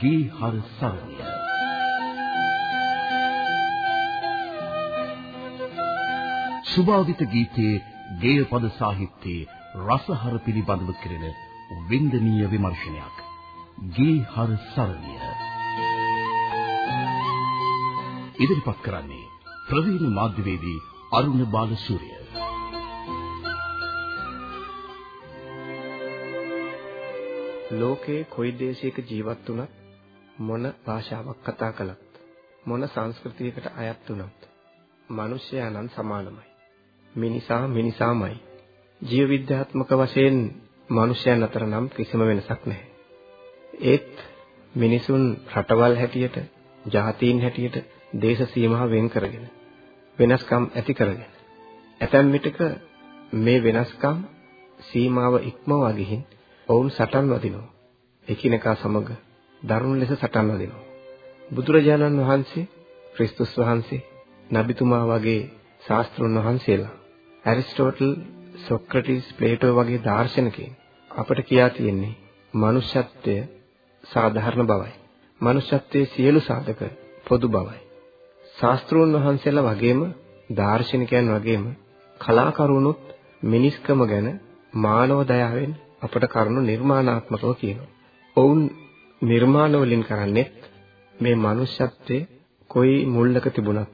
ගී හර සරණිය සුභාවිත ගීතයේ ගේය පද සාහිත්‍යයේ රසහර පිළිබඳව කෙරෙන වින්දනීය විමර්ශනයක්. ගී හර සරණිය. ඉදිරිපත් කරන්නේ ප්‍රවීණ මාධ්‍යවේදී අරුණ බාලසූරිය. ලෝකයේ කොයි දේශයක ජීවත් වුණත් මොන භාෂාවක් කතා කළත් මොන සංස්කෘතියකට අයත් වුණත් මිනිසයා නම් සමානමයි. මිනිසා මිනිසාමයි. ජීව විද්‍යාත්මක වශයෙන් මිනිසයන් අතර නම් කිසිම වෙනසක් නැහැ. ඒත් මිනිසුන් රටවල් හැටියට, ජාතීන් හැටියට දේශ සීමා වෙන් කරගෙන වෙනස්කම් ඇති කරගෙන ඇතැම් විටක මේ වෙනස්කම් සීමාව ඉක්මවා ගිහින් ඔවුන් සටන් වදිනවා. එකිනෙකා සමග දරුණු ලෙස සටන් වදිනවා. බුදුරජාණන් වහන්සේ, ක්‍රිස්තුස් වහන්සේ, නබිතුමා වගේ ශාස්ත්‍රුන් වහන්සේලා, ඇරිස්ටෝටල්, සොක්‍රටිස්, ප්ලේටෝ වගේ දාර්ශනිකයින් අපට කියා තියෙන්නේ මනුෂ්‍යත්වය සාධාරණ බවයි. මනුෂ්‍යත්වයේ සියලු සාධක පොදු බවයි. ශාස්ත්‍රූන් වහන්සේලා වගේම දාර්ශනිකයන් වගේම කලාකරුණුත් මිනිස්කම ගැන මානව දයාවෙන් අපට කරුණු නිර්මාණාත්මකව කියනවා. ඔවුන් නිර්මාණ වලින් කරන්නේ මේ මනුෂ්‍යත්වයේ කොයි මුල්ලක තිබුණත්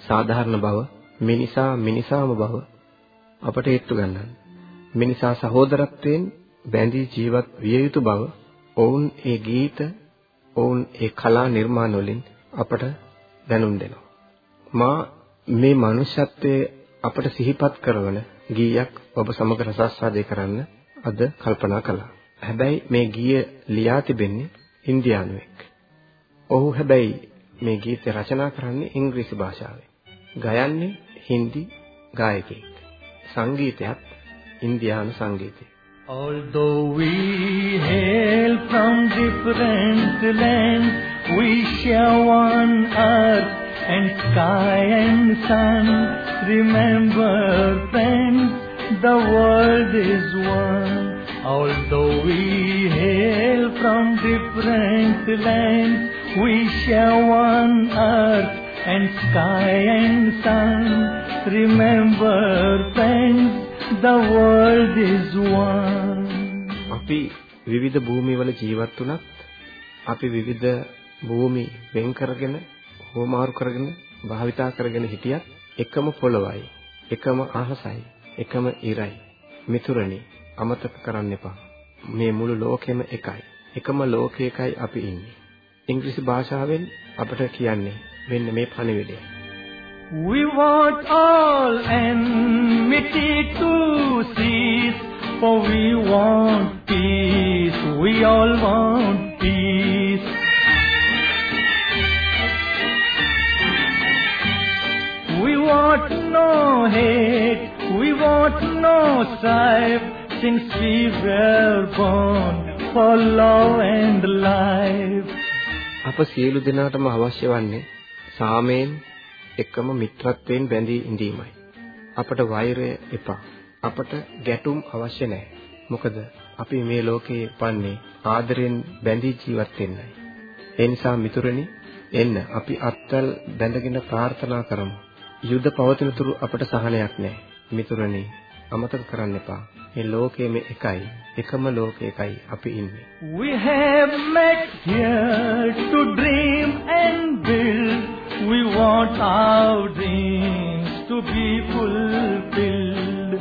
සාධාරණ බව මිනිසා මිනිසාම බව අපට ඒත්තු ගන්නන්න. මිනිසා සහෝදරත්වයෙන් බැඳී ජීවත් විය යුතු බව ඔවුන් ඒ ගීත ඔවුන් ඒ කලා නිර්මාණ වලින් අපට දැනුම් දෙනවා. මා මේ මනුෂ්‍යත්වයේ අපට සිහිපත් කරන ගීයක් ඔබ සමග රසාස්වාදේ කරන්න අද කල්පනා කළා. හැබැයි මේ ගීය ලියා තිබෙන්නේ ඉන්දියානුවෙක්. ඔහු හැබැයි මේ ගීතය රචනා කරන්නේ ඉංග්‍රීසි භාෂාවෙන්. ගයන්නේ හින්දි ගායකයෙක්. සංගීතයත් ඉන්දියානු සංගීතය. Although we hail from different lands, we share one earth and sky and sun. Remember, friends, the world is one. Although we hail from different lands, we share one earth and sky and sun. Remember, friends, the world is one. අපි විවිධ භූමිවල ජීවත් වුණත් අපි විවිධ භූමි වෙන් කරගෙන හෝමාරු කරගෙන භාවිතා කරගෙන හිටියත් එකම පොළවයි එකම අහසයි එකම ඉරයි මිතුරනි අමතක කරන්න එපා. මේ මුළු ලෝකෙම එකයි. එකම ලෝකයකයි අපි ඉන්නේ. ඉංග්‍රීසි භාෂාවෙන් අපට කියන්නේ මෙන්න මේ පණිවිඩය. We want all enmity to cease, for we want peace. We all want peace. We want no hate, we want no strife, since we were born for love and life. අප සියලු දෙනාටම අවශ්‍ය වන්නේ සාමයෙන් එකම මිත්‍රත්වයෙන් බැඳී ඉඳීමයි. අපට වෛරය එපා. අපට ගැටුම් අවශ්‍ය නැහැ. මොකද අපි මේ ලෝකේ පන්නේ ආදරෙන් බැඳී ජීවත් වෙන්නයි. ඒ නිසා මිතුරනි එන්න අපි අත්වල බැඳගෙන ප්‍රාර්ථනා කරමු. යුද පවතින තුරු අපට සහනයක් නැහැ. මිතුරනි අමතක කරන්න එපා. මේ ලෝකයේ මේ එකයි. එකම ලෝකයකයි අපි ඉන්නේ. We have met here to dream and build. We want our dreams to be fulfilled.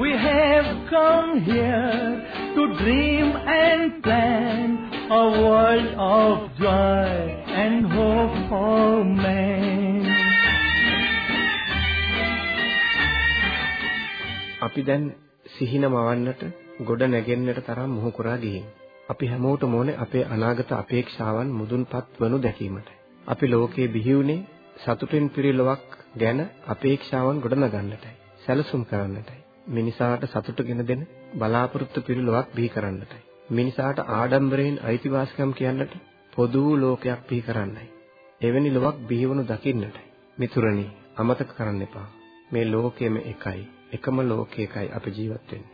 We have come here to dream and plan a world of joy and hope for man. අපි දැන් සිහින මවන්නට ගොඩ නැගෙන්නට තරම් මොහු කරා ගිහින්. අපි හැමෝටම ඕනේ අපේ අනාගත අපේක්ෂාවන් මුදුන්පත් වනු දැකීමට. අපි ලෝකයේ බිහි වුණේ සතුටින් පිරිලොවක් ගැන අපේක්ෂාවන් ගොඩනගන්නටයි. සැලසුම් කරන්නටයි. මිනිසාට සතුටගෙන දෙන බලාපොරොත්තු පිරිලොවක් බිහි කරන්නටයි. මිනිසාට ආඩම්බරයෙන් අයිතිවාසිකම් කියන්නට පොදු ලෝකයක් බිහි කරන්නයි. එවැනි ලොවක් බිහිවනු දකින්නටයි. මිතුරනි අමතක කරන්න එපා. මේ ලෝකයේම එකයි. එකම ලෝකයකයි අපි ජීවත් වෙන්නේ.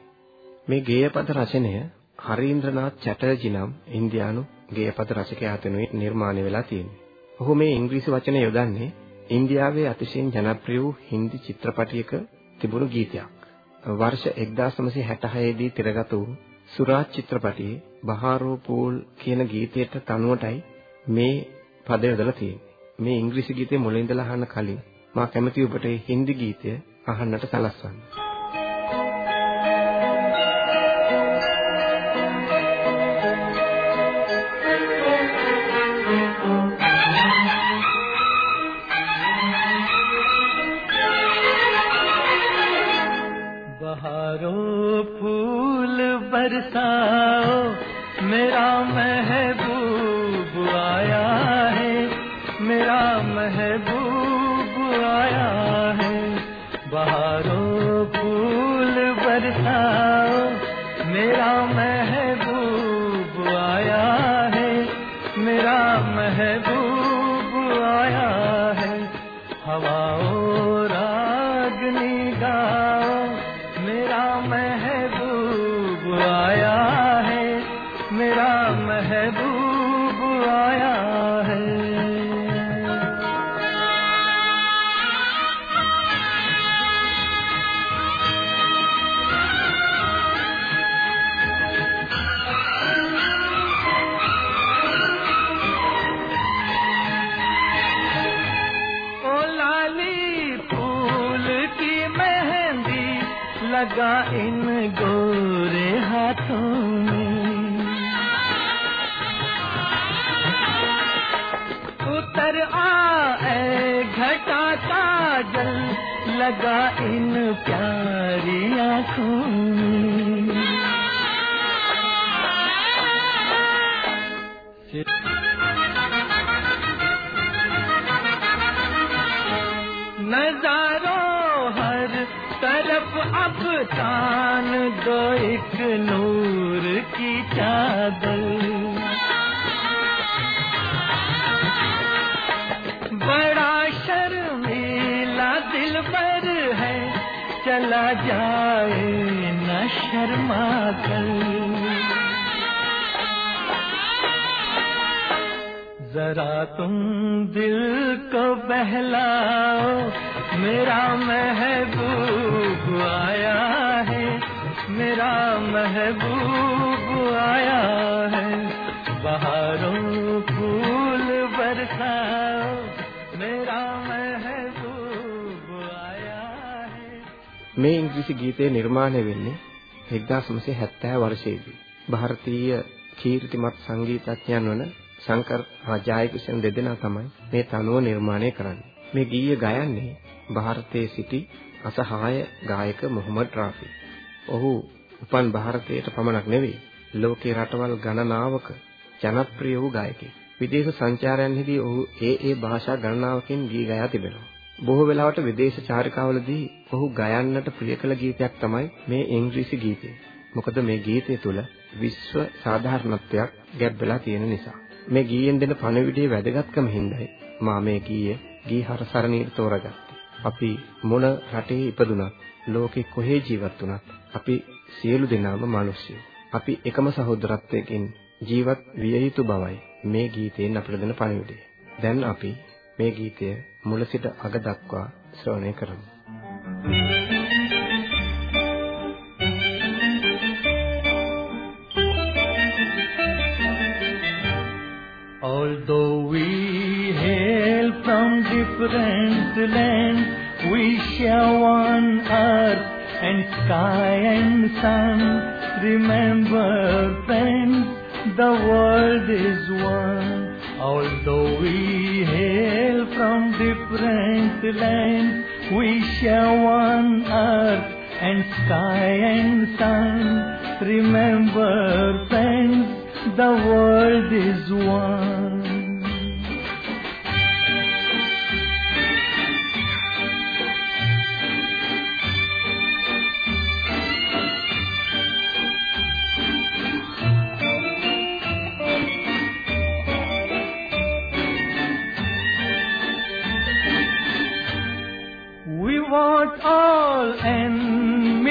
මේ ගේයපද රචනය හරීන්ද්‍රනාත් චැටර්ජි නම් ඉන්දියානු ගේයපද රචකයා අතනුයි නිර්මාණය වෙලා තියෙන්නේ. ඔහු මේ ඉංග්‍රීසි වචන යොදන්නේ ඉන්දියාවේ අතිශයින් ජනප්‍රිය වූ හින්දි චිත්‍රපටයක තිබුණු ගීතයක්. වර්ෂ 1966 දී තිරගත වූ සුරාජ් චිත්‍රපටයේ බහාරෝ පූල් කියන ගීතයට තනුවටයි මේ පද යොදලා තියෙන්නේ. මේ ඉංග්‍රීසි ගීතේ මුලින් ඉඳලා අහන්න කලින් මා කැමති ඔබට හින්දි ගීතය අහන්නට සලස්වන්න. پیاری آنکھوں نظاروں ہر طرف اب تان دو ایک نور۔ جائے نہ شرما کر۔ ذرا تم دل کو بہلاؤ، میرا محبوب آیا ہے، میرا محبوب මේ ඉංග්‍රීසි ගීතය නිර්මාණය වෙන්නේ 1970 වර්ෂයේදී. ಭಾರತೀಯ කීර්තිමත් සංගීතඥයන් වන සංකර් රජායකිෂන් දෙදෙනා තමයි මේ තනුව නිර්මාණය කරන්නේ. මේ ගීය ගයන්නේ ಭಾರತයේ සිටි අසහාය ගායක මොහමඩ් රාෆි. ඔහු උපන් ಭಾರತයට පමණක් නෙවෙයි ලෝකේ රටවල් ගණනාවක ජනප්‍රිය වූ ගායකයෙක්. විදේශ සංචාරයන්හිදී ඔහු ඒ ඒ භාෂා ගණනාවකින් ගී ගයා තිබෙනවා. බොහෝ වෙලාවට විදේශ චාරිකාවලදී ඔහු ගයන්නට ප්‍රිය කළ ගීතයක් තමයි මේ ඉංග්‍රීසි ගීතය. මොකද මේ ගීතය තුළ විශ්ව සාධාරණත්වයක් ගැබ් වෙලා තියෙන නිසා. මේ ගීයෙන් දෙන පණිවිඩයේ වැදගත්කම හින්දායි මා මේ ගීය ගීහර සරණියට තෝරගත්තේ. අපි මොන රටේ ඉපදුනත් ලෝකෙ කොහේ ජීවත් වුණත් අපි සියලු දෙනාම මිනිස්සු. අපි එකම සහෝදරත්වයකින් ජීවත් විය යුතු බවයි මේ ගීතයෙන් අපිට දෙන පණිවිඩය. දැන් අපි මේ ගීතය මුල සිට අග දක්වා ශ්‍රවණය කරමු. Although we hail from different lands, we share one earth and sky and sun. Remember, friends, the world is one. Although we hail from different lands, we share one earth and sky and sun. Remember, friends, the world is one.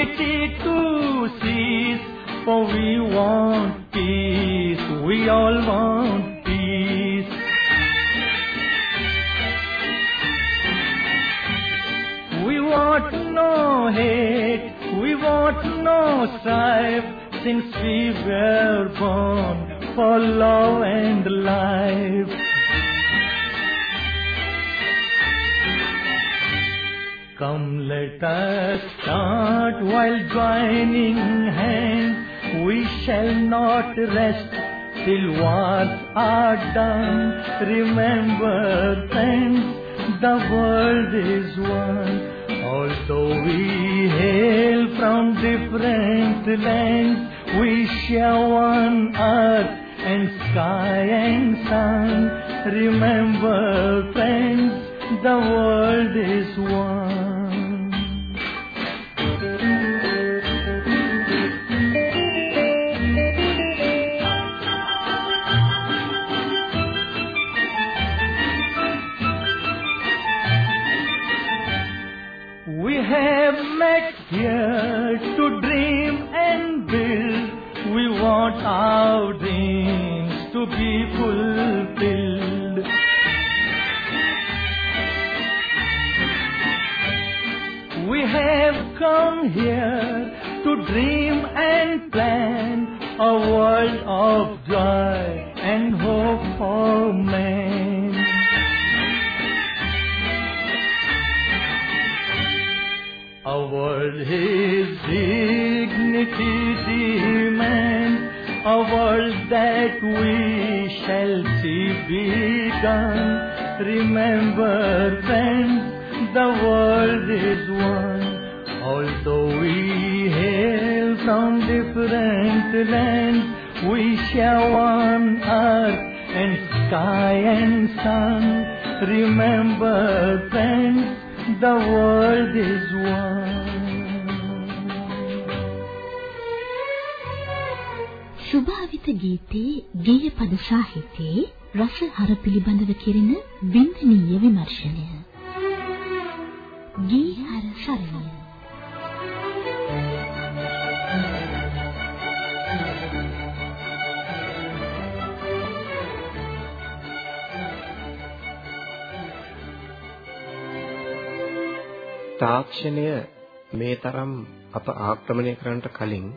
Enmity to cease for we want peace. We all want peace. We want no hate, we want no strife, since we were born for love and life. Come let us start while joining hands. We shall not rest till wars are done. Remember friends, the world is one. Although we hail from different lands, we share one earth and sky and sun. Remember friends, the world is one. Here to dream and plan a world of joy and hope for man. A world his dignity demands, a world that we shall see begun. Remember, friends, the world is one. Although we hail from different lands, we share one earth and sky and sun. Remember, friends, the world is one. සුභාවිත ගීතයේ ගීය පද සාහිත්‍යයේ රස හර පිළිබඳව කෙරෙන වින්දනීය විමර්ශනය. ගී හර සරණිය. තාක්ෂණය මේ තරම් අප ආක්‍රමණය කරන්නට කලින්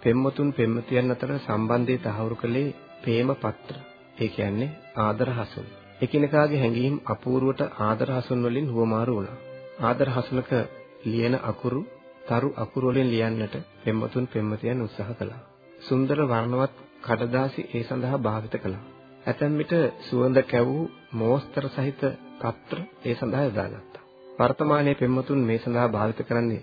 පෙම්වතුන් පෙම්වතියන් අතර සම්බන්ධය තහවුරු කළේ ප්‍රේම පත්‍ර. ඒ කියන්නේ ආදර හසුන්. එකිනෙකාගේ හැඟීම් අපූර්වට ආදර හසුන් වලින් හුවමාරු වුණා. ආදර හසුනක ලියන අකුරු තරු අකුරු වලින් ලියන්නට පෙම්වතුන් පෙම්වතියන් උත්සාහ කළා. සුන්දර වර්ණවත් කඩදාසි ඒ සඳහා භාවිත කළා. ඇතැම් විට සුවඳ කැවූ මෝස්තර සහිත පත්‍ර ඒ සඳහා යොදාගත්තා. වර්තමානයේ පෙම්වතුන් මේ සඳහා භාවිත කරන්නේ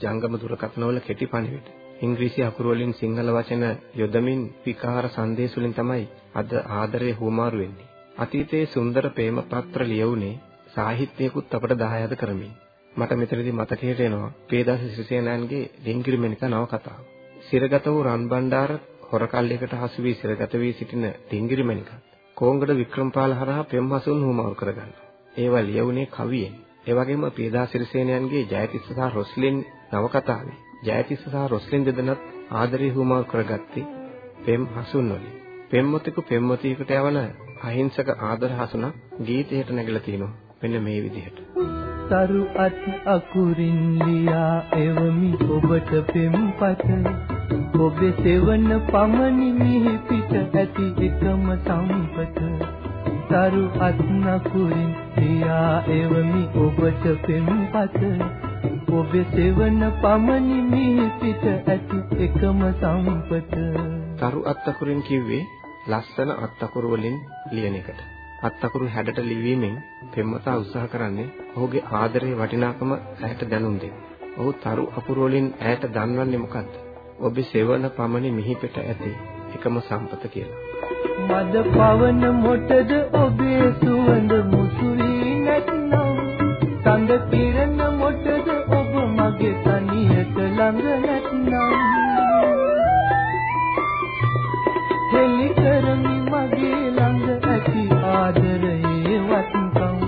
ජංගම දුරකථනවල කෙටි පණිවිඩ. ඉංග්‍රීසි අකුරු වලින් සිංහල වචන යොදමින් විකාර සංදේශ වලින් තමයි අද ආදරේ හුවමාරු වෙන්නේ. අතීතයේ සුන්දර ප්‍රේම පත්‍ර ලියුනේ සාහිත්‍යයකුත් අපට දායාද කරමින්. මට මෙතනදී මතකයට එනවා පේදාස සිරිසේනන්ගේ ඩිංගිරි මෙනික නවකතාව. සිරගත වූ රන් බණ්ඩාර හොරකල්ලයකට හසු වී සිරගත වී සිටින ඩිංගිරි මෙනික කෝංගඩ වික්‍රමපාල හරහා පෙම් හසුන් හුවමාරු කරගන්නවා. ඒවා ලියුනේ කවියෙන්. ඒ වගේම පේදා සිරිසේනයන්ගේ ජයතිස්ස සහ රොස්ලින් නවකතාවේ ජයතිස්ස සහ රොස්ලින් දෙදෙනත් ආදරේ හුවමාරු කරගත්තේ පෙම් හසුන් වලින්. පෙම්වතෙකු පෙම්වතියකට යවන අහිංසක ආදර හසුනක් ගීතයට නැගලා තිනවා. මෙන්න මේ විදිහට. තරු අත් අකුරින් ලියා එවමි ඔබට පෙම්පත ඔබේ සෙවන පමණි මිහි පිට ඇති එකම සම්පත තරු අත් අකුරින් ලියා එවමි ඔබට පෙම්පත ඔබේ සෙවන පමණි මිහි පිට ඇති එකම සම්පත තරු අත්තකුරින් කිව්වේ ලස්සන අත්තකුරු වලින් ලියන එකට. අත්තකුරු හැඩට ලිවීමෙන් පෙම්වතා උත්සාහ කරන්නේ ඔහුගේ ආදරයේ වටිනාකම ඇයට දැනුම් දෙන්න. ඔහු තරු අකුරු වලින් ඇයට දන්වන්නේ මොකද්ද? ඔබේ සෙවන පමණි මිහි පිට ඇති එකම සම්පත කියලා. මද පවන මොටද ඔබේ සුවඳ මුසුලී නැත්නම් සඳ කිරණ මොටද ඔබ මගේ තනියට ළඟ නැත්නම් හෙලි කරමි මගේ ළඟ ඇති ආදරයේ වත්කම්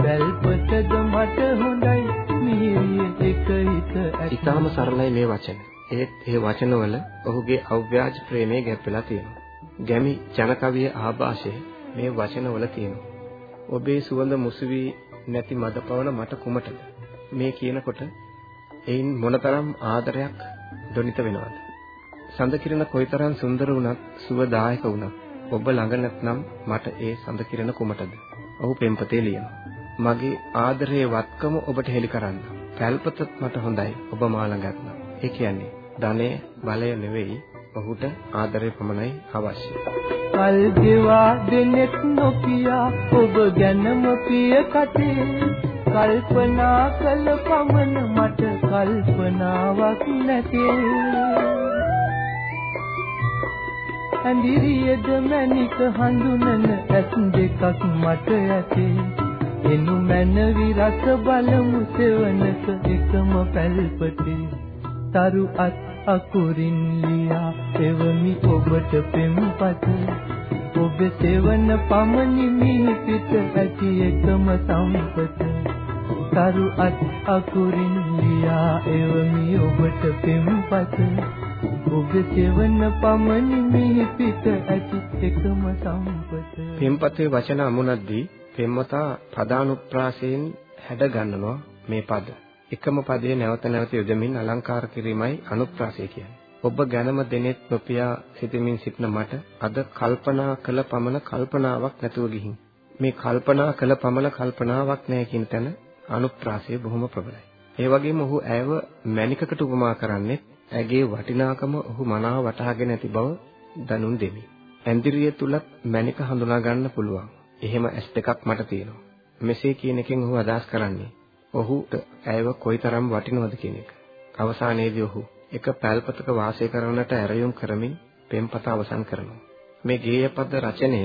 වැල්පතද මට හොඳයි මිහිරිය එක හිත ඇති ඊටාම සරලයි මේ වචන. ඒත් ඒ වචනවල ඔහුගේ අව්‍යාජ ප්‍රේමය ගැප්පෙලා තියෙනවා. ගැමි ජනකවිය ආభాෂය මේ වචනවල තියෙනවා. ඔබේ සුවඳ මුසුවි නැති මදපවන මට කුමටද? මේ කියනකොට එයින් මොනතරම් ආදරයක් දොනිත වෙනවද? සඳ කිරණ කොයිතරම් සුන්දර වුණත් සුවදායක වුණත් ඔබ ළඟ නැත්නම් මට ඒ සඳ කිරණ කුමටද? ඔහු පෙම්පතේ ලියනවා. මගේ ආදරයේ වත්කම ඔබට හෙළි කරන්න. පැල්පතත් මට හොඳයි ඔබ මා ළඟත් නම්. ඒ කියන්නේ ධනය බලය නෙවෙයි ඔහුට ආදරය පමණයි අවශ්‍ය. කල් ගෙවා දෙනෙත් නොකියා ඔබ ගැනම පිය කටේ. කල්පනා කළ පමණ මට කල්පනාවක් නැතේ. ඇඳිරියද මැණික හඳුනන ඇස් දෙකක් මට ඇතේ. එනු මැනවි රස බලමු සෙවනක එකම පැල්පතේ. තරු අත් අකුරින් ලියා එවමි ඔබට පෙම්පත. ඔබ සෙවන පමණි මිහි පිට ඇති එකම සම්පත. තරු අත් අකුරින් ලියා එවමි ඔබට පෙම්පත. ඔබ සෙවන පමණි මිහි පිට ඇති එකම සම්පත. පෙම්පතේ වචන අමුණද්දී පෙම්වතා පදානුප්‍රාසයෙන් හැඩ ගන්නවා මේ පද. එකම පදයේ නැවත නැවත යොදමින් අලංකාර කිරීමයි අනුප්‍රාසය කියන්නේ. ඔබ ගැනම දෙනෙත් නොපියා සිතමින් සිටන මට අද කල්පනා කළ පමණ කල්පනාවක් නැතුව ගිහින් මේ කල්පනා කළ පමණ කල්පනාවක් නැහැ කියන තැන අනුප්‍රාසය බොහොම ප්‍රබලයි. ඒ වගේම ඔහු ඇයව මණිකකට උපමා කරන්නේ ඇගේ වටිනාකම ඔහු මනාව වටහාගෙන ඇති බව දනුන් දෙමි. ඇන්දිරිය තුලත් මණික හඳුනා ගන්න පුළුවන්. එහෙම ඇස් දෙකක් මට තියෙනවා. මෙසේ කියන එකෙන් ඔහු අදහස් කරන්නේ ඔහුට ඇයව කොයිතරම් වටිනවද කියන එක. අවසානයේදී ඔහු එක පැල්පතක වාසය කරන්නට ඇරයුම් කරමින් පෙම්පත අවසන් කරනවා. මේ ගේයපද රචනය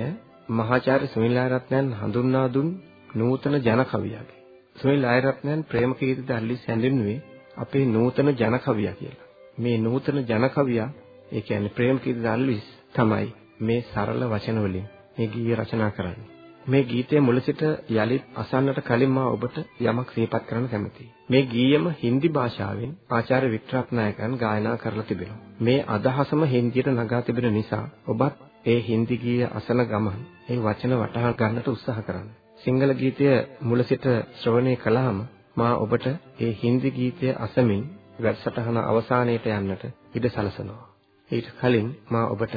මහාචාර්ය සුනිල් ආරත්නයන් හඳුන්වා දුන් නූතන ජන කවියක්. සුනිල් ආරත්නයන් ප්‍රේමකීර්ති දල්ලිස් හැඳින්වුවේ අපේ නූතන ජන කවියා කියලා. මේ නූතන ජන කවියා ඒ කියන්නේ ප්‍රේමකීර්ති දල්ලිස් තමයි මේ සරල වචන වලින් මේ ගීය රචනා කරන්නේ. මේ ගීතය මුල සිට යලිත් අසන්නට කලින් මා ඔබට යමක් සිහිපත් කරන්න කැමතියි. මේ ගීයම හින්දි භාෂාවෙන් ආචාර්ය වික්ටරත්නායකයන් ගායනා කරලා තිබෙනවා. මේ අදහසම හින්දියට නගා තිබෙන නිසා ඔබත් ඒ හින්දි ගීය අසන ගමන් ඒ වචන වටහා ගන්නට උත්සාහ කරන්න. සිංහල ගීතය මුල සිට ශ්‍රවණය කළාම මා ඔබට ඒ හින්දි ගීතය අසමින් වැඩසටහන අවසානයට යන්නට ඉඩ සලසනවා. ඊට කලින් මා ඔබට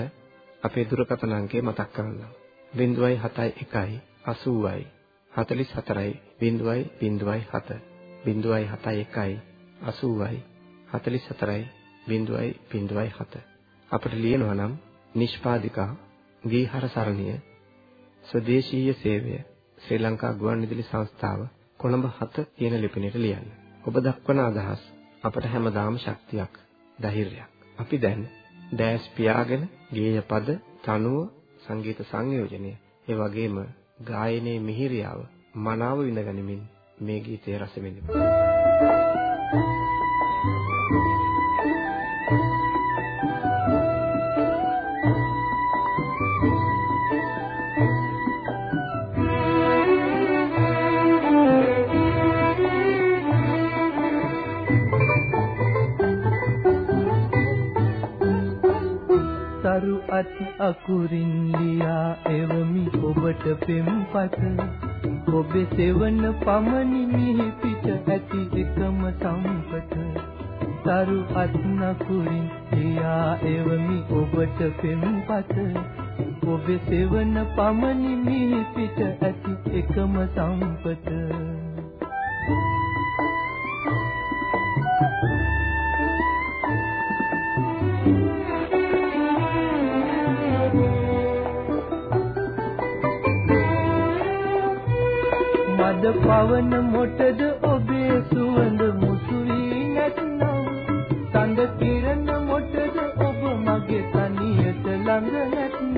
අපේ දුරකථන අංකය මතක් කරන්නම්. 071 80යි 44යි 0.07 0.71යි 80යි 44යි 0.07 අපිට ලියනවා නම් නිෂ්පාදිකා ගීහර සරණිය ස්වදේශීය සේවය ශ්‍රී ලංකා ගුවන්විදුලි සංස්ථාව කොළඹ 7 කියන ලිපිනයට ලියන්න. ඔබ දක්වන අදහස් අපට හැමදාම ශක්තියක්, ධෛර්යයක්. අපි දැන් ඩෑෂ් පියාගෙන ගේය පද, තනුව සංගීත සංයෝජනය ඒ වගේම ගායනයේ මිහිරියාව මනාව විඳගනිමින් මේ ගීතය රස විඳිමු. අත් අකුරින් ලියා එවමි ඔබට පෙම්පත ඔබේ සෙවන පමණි මිහි පිට ඇති එකම සම්පත. තරු අත් නකුරින් ලියා එවමි ඔබට පෙම්පත. ඔබේ සෙවන පමණි මිහි පිට ඇති එකම සම්පත. පවන මොටද ඔබේ සුවඳ මුසු වී නැත්නම්? සඳ කිරණ මොටද ඔබ මගේ තනියට ළඟ නැත්නම්?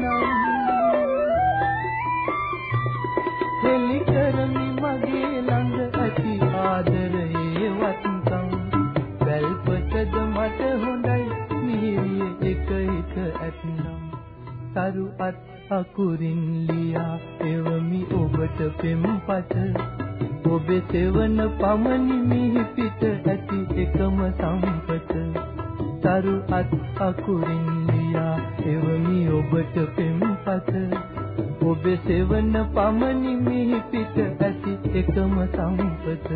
දෙලි කරමි මගේ ළඟ ඇති ආදරයේ වත්කම්. වැල්පතද මට හොඳයි මිහිරිය එක එක ඇත්නම්. තරු අත් අකුරින් ඔබට පෙම්පත ඔබ සෙවන පමණි මිහි පිට ඇති එකම සම්පත.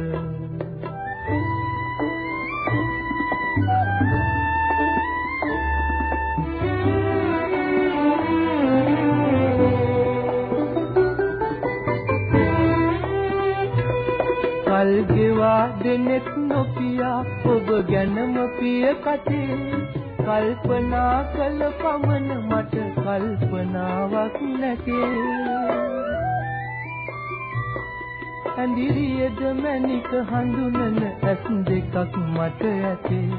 කල් ගෙවා දෙනෙත් නොපියා ඔබ ගැනම පිය කතේ. කල්පනා කළ පමණ මට කල්පනාවක් නැතේ. ඇඳිරියද මැණික හඳුනන ඇස් දෙකක් මට ඇතේ.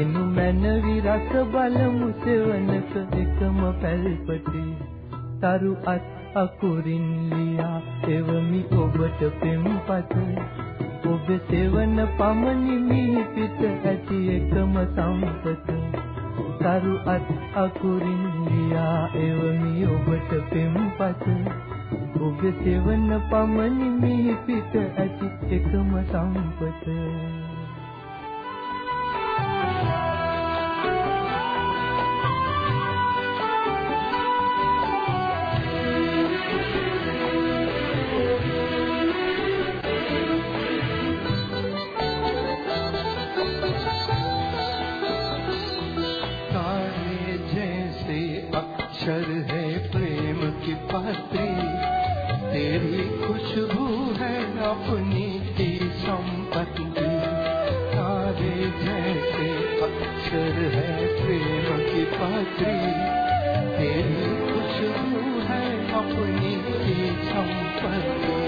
එනු මැනවි රස බලමු සෙවනක එකම පැල්පටේ තරු අත් අකුරින් ලියා එවමි ඔබට පෙම්පත. ඔබ සෙවන පමණි මිහි පිට ඇති එකම සම්පත. තරු අත් අකුරින් ලියා එවමි ඔබට පෙම්පත. ඔබ සෙවන පමණි මිහි පිට ඇති එකම සම්පත. ہستی، تیری خوشبو ہے اپنی ہی سمپتی۔ تارے جیسے اکثر ہے پریم کی پتری تیری خوشبو ہے اپنی ہی سمپتی۔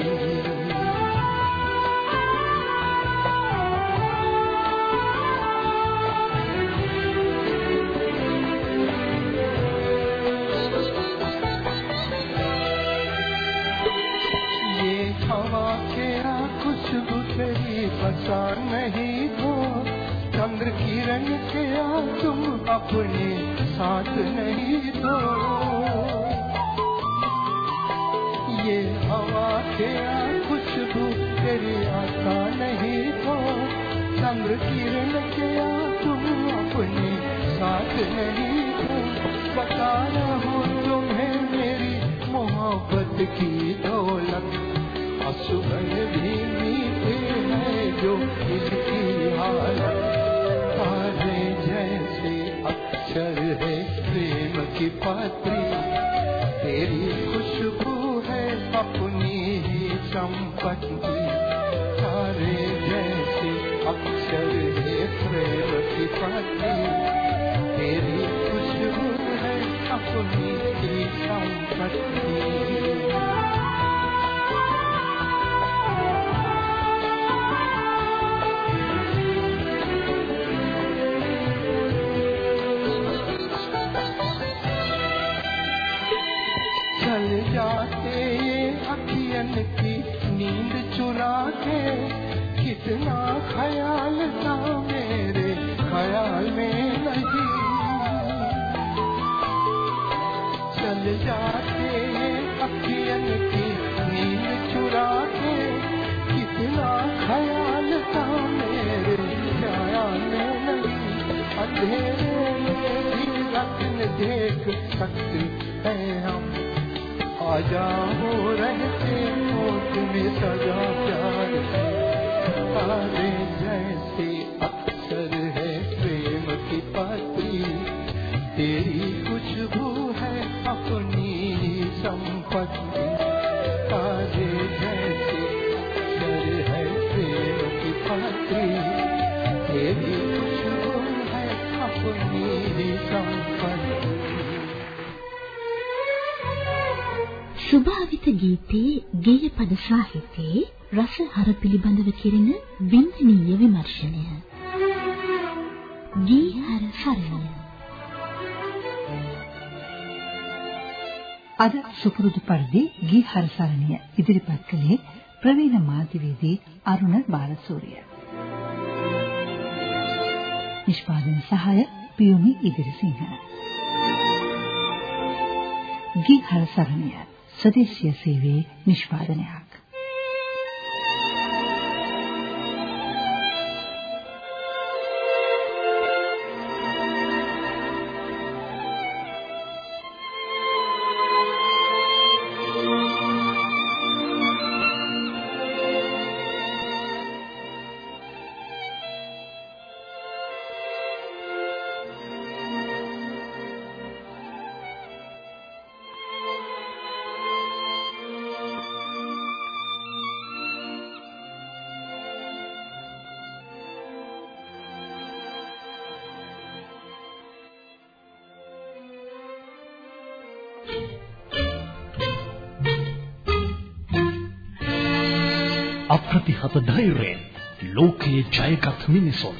رہی ہوں تمہیں میری محبت کی دولت اصبح بھی حالت۔ ڈھل جاتے اکیل کی نیند چرا کے کتنا خیال تھا میرے، خیال میں نہیں۔ چل جاتے اکیل کی نیند چرا کے کتنا خیال تھا میرے، خیال میں نہیں۔ اندھیرے میں بھی دیکھ سکتے ہیں آجا ہو رہتے ہو تمہیں سجا پیار۔ آ සුභාවිත ගීතයේ ගේය පද සාහිත්‍යයේ රස හර පිළිබඳව කෙරෙන වින්දනීය විමර්ශනය. ගීහර සරණිය. අද සුපුරුදු පරිදි ගීහර සරණිය ඉදිරිපත් කළේ ප්‍රවීණ මාධ්‍යවේදී අරුණ බාලසූරිය. නිෂ්පාදන සහාය පියුමි ඉදිරිසිංහ. ගීහර සරණිය සදේශීය සේවයේ නිෂ්පාදනයක්. අප්‍රතිහත ධෛර්යයෙන් ලෝකයේ ජයගත් මිනිසුන්